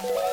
Bye.